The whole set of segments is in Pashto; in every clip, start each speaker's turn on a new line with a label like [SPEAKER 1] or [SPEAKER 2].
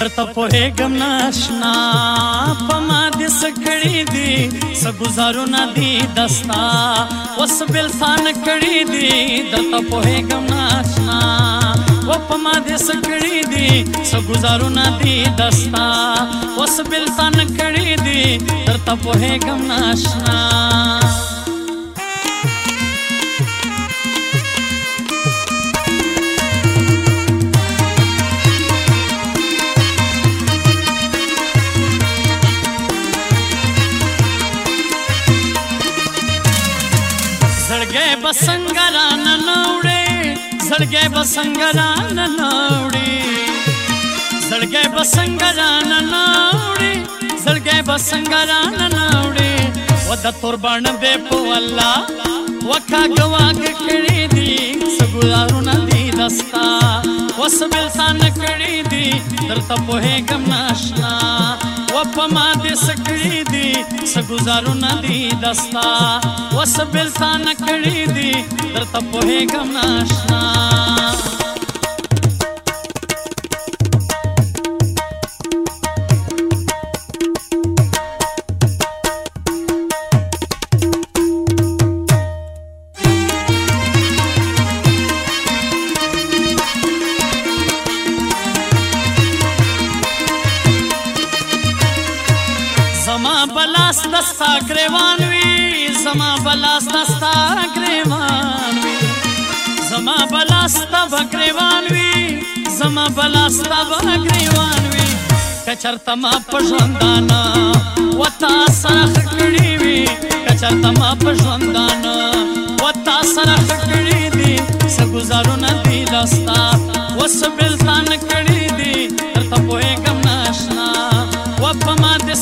[SPEAKER 1] درته پوهېږم ناشنا په ما دې څه کړي دي څه ګزارونه دي دستا اوس بلسان کړي دي درته پوهېږم ناشنا و په ما دې څه کړي دي څه ګزارونه دي دستا اوس بلسان کړي دي درته پوهېږم ناشنا زړګې بسنګران نوړې زړګې بسنګران نوړې زړګې بسنګران نوړې زړګې بسنګران نوړې ود توربان دې په والله وکا گواګ کړې دي سګلارونه دي دستا وسبل سان کړې دي درته په هغه ناشنا و پما دې سکړې دي سګزارو ندي دستا وس بل سان کړې دي درته په هغه ناشنا زما بلاس دستا گریوان وی زما بلاس دستا گریوان وی زما بلاس تا گریوان وی زما بلاس تا گریوان وی کچرته ما پژوندانا وتا سره خکړی وی کچرته ما پژوندانا وتا سره خکړی دی سګزارونه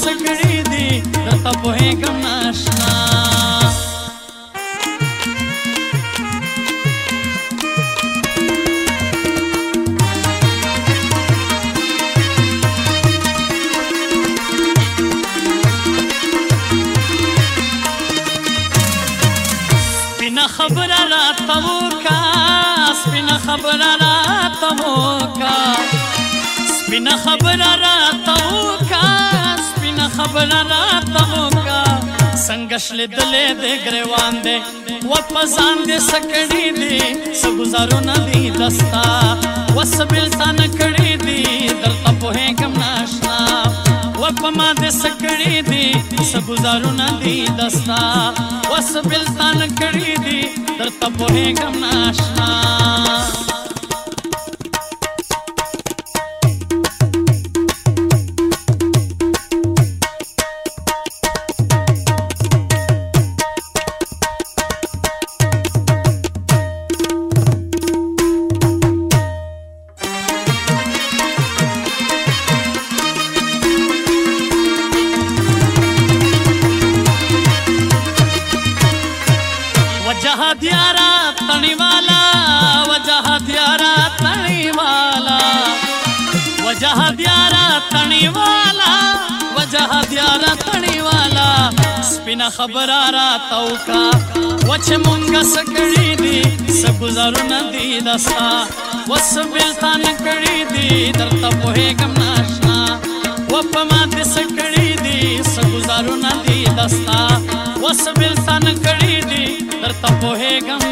[SPEAKER 1] سکړې دي درته پوهېږم ناشنا خبره را تموکا سپینه خبره را تموکا سپینه خبره را تموکا خپل نه تمو کا څنګه شل دلې دې ګریوان دې و پسان دې سکړې دې سګزارو نه دې دستا وسبل تن کړې دې درته په هکم ناشنا و پما دې سکړې دې سګزارو نه دې دستا وسبل تن کړې دې درته په هکم ناشنا وجہ دیارا تنی والا وجہ دیارا تنی والا وجہ دیارا تنی والا وجہ دیارا تنی والا سپینا خبر آرا توکا وچ مونگا سکڑی دی سگزارو ندی دستا وس بلتان کړی دی درته په هیګم ناشنا و په ما دې سکړی دی سګ نظرونه دي دستا وس بل سن کړی دي درته پوهېږم